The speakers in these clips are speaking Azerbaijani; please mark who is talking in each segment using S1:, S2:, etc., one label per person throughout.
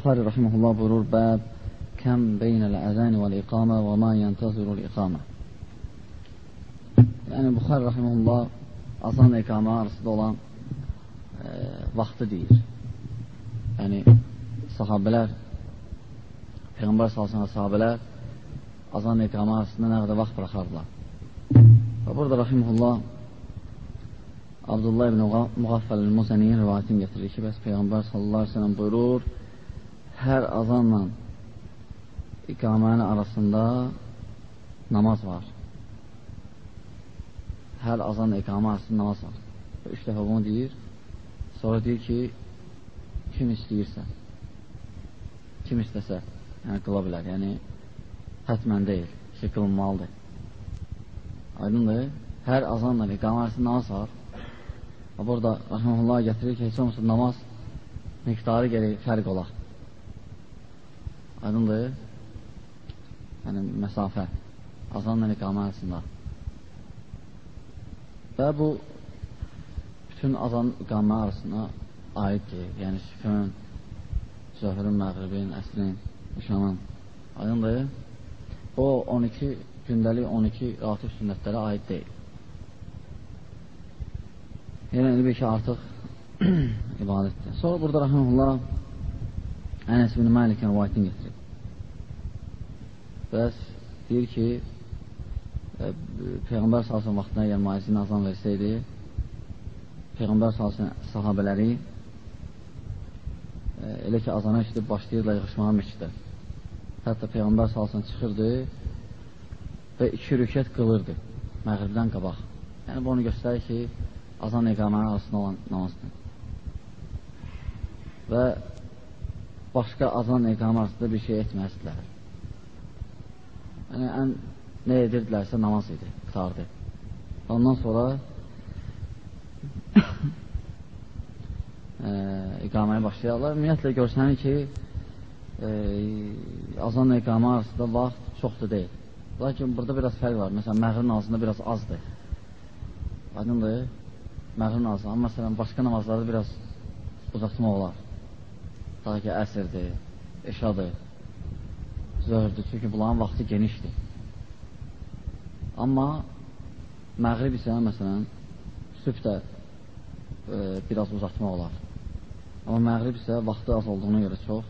S1: Buxari rahimehullah buyurur, bəb kəm beynəl əzəni vəl iqamə və ma yəntəzirul iqamə. Yəni, Buxari rahimehullah azan iqamə arasında olan e, vaxtı deyir. Yəni, sahabələr, Peyğəmbər salsın sahabələr azan iqamə arasında nə qədər vaxt buraxardılar. Və burada rahimehullah Abdullah ibn Müğaffəl Musəniyin rivayətini getirir ki, bəs Peyğəmbər sallallahu aleyhi ve sellem buyurur, hər azanla iqamənin arasında namaz var. Hər azan iqamə arasında namaz var. Üç dəfə bunu deyir. Sonra deyir ki, kim istəyirsə, kim istəsə, yəni qıla bilər. Yəni, hətmən deyil ki, qılınmalıdır. Aydındır. Hər azanla iqamə arasında namaz var. Burada Rəhməlullah gətirir ki, heç olmasa namaz miqdarı gəlir fərq olar. Aydındır? Yəni, məsafə. Azanla iqamə arasında. Və bu bütün azan iqamə arasına aiddir. Yəni, şüfün, zöhrün, məğribin, əsrin, işanın. Aydındır? O 12 gündəlik 12 ratib sünnətlərə aid deyil. Yəni, bir ki, artıq ibadətdir. Sonra burada rəhməlullah Ənəs bin Məlikin rivayətini getirir. Bəs deyir ki, e, Peyğəmbər salsın vaxtına əgər maizini azan versəydi, Peyğəmbər salsın sahabələri e, elə ki, azana işitib başlayırlar yığışmağa meçidə. Hətta Peyğəmbər salsın çıxırdı və iki rükət qılırdı məğribdən qabaq. Yəni, bu onu göstərir ki, azan iqamənin arasında olan namazdır. Və başqa azan iqamə arasında bir şey etməzdilər. Yəni, ən nə edirdilərsə namaz idi, qutardı. Ondan sonra e, iqaməyə başlayarlar. Ümumiyyətlə görsənir ki, e, azan iqamə arasında vaxt çoxdur deyil. Lakin burada biraz fərq var. Məsələn, məğrin ağzında biraz azdır. Aydındır, məğrin ağzı. Amma məsələn, başqa namazlarda biraz uzatmaq olar ta ki əsrdir, eşadır, zöhdür, çünki bunların vaxtı genişdir. Amma məğrib isə, məsələn, sübh də e, biraz uzatmaq olar. Amma məğrib isə vaxtı az olduğuna görə çox,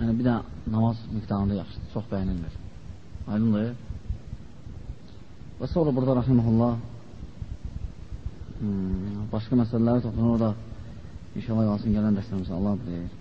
S1: yəni bir də namaz miqdarında yaxşıdır, çox bəyənilmir. Aydındır. Və sonra burada rəhməhullah hmm, başqa məsələlərə toxunur da İnşallah qalsın gələn dərslərimizə Allah bilir.